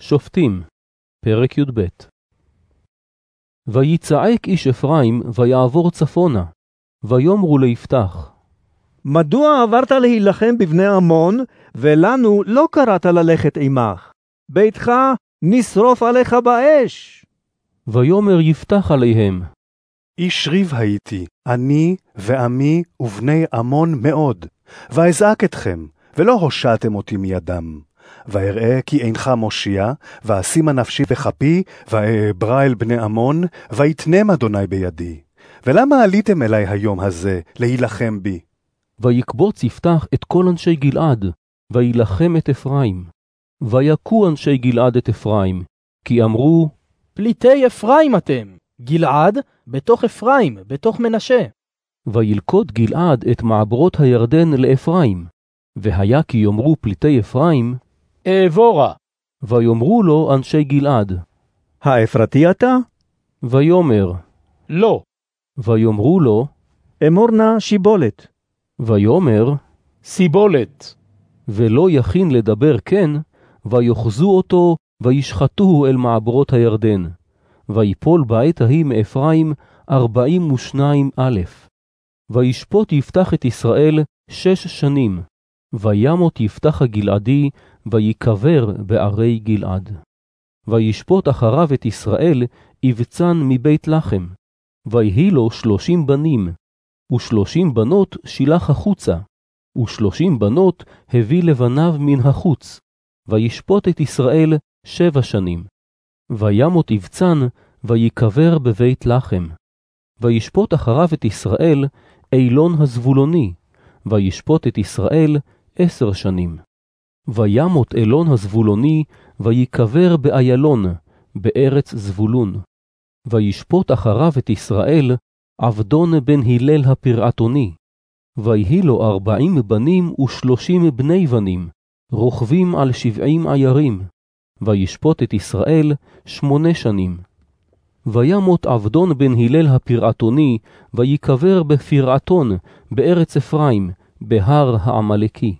שופטים, פרק י"ב ויצעק איש אפרים, ויעבור צפונה, ויאמרו ליפתח, מדוע עברת להילחם בבני עמון, ולנו לא קראת ללכת עמך? ביתך נשרוף עליך באש. ויאמר יפתח עליהם, איש ריב הייתי, אני ועמי ובני עמון מאוד, ואזעק אתכם, ולא הושעתם אותי מידם. ואראה כי אינך מושיע, ואשימה נפשי בכפי, ואעברה אל בני עמון, ויתנם אדוני בידי. ולמה עליתם אלי היום הזה, להילחם בי? ויקבוץ יפתח את כל אנשי גלעד, ויילחם את אפרים. ויכו אנשי גלעד את אפרים, כי אמרו, פליטי אפרים אתם, גלעד בתוך אפרים, בתוך מנשה. וילכוד גלעד את מעברות הירדן לאפרים. והיה כי יאמרו פליטי אפרים, אעבורה. ויאמרו לו אנשי גלעד, האפרתי אתה? ויאמר, לא. ויאמרו לו, אמור נא שיבולת. ויאמר, סיבולת. ולא יכין לדבר כן, ויאחזו אותו, וישחטוהו אל מעברות הירדן. ויפול בעת ההיא מאפרים ארבעים ושניים א'. וישפוט יפתח את ישראל שש שנים, וימות יפתח הגלעדי, ויקבר בערי גלעד. וישפוט אחריו את ישראל, יבצן מבית לחם. ויהי לו שלושים בנים, ושלושים בנות שילח החוצה, ושלושים בנות הביא לבניו מן החוץ, וישפוט את ישראל שבע שנים. וימות יבצן, ויקבר בבית לחם. וישפוט אחריו את ישראל אילון הזבולוני, וישפוט את ישראל עשר שנים. וימות אילון הזבולוני, ויקבר באיילון, בארץ זבולון. וישפוט אחריו את ישראל עבדון בן הלל הפרעתוני. ויהי לו ארבעים בנים ושלושים בני בנים, רוכבים על שבעים עיירים. וישפוט את ישראל שמונה שנים. וימות עבדון בן הלל הפרעתוני, ויקבר בפרעתון, בארץ אפרים, בהר העמלקי.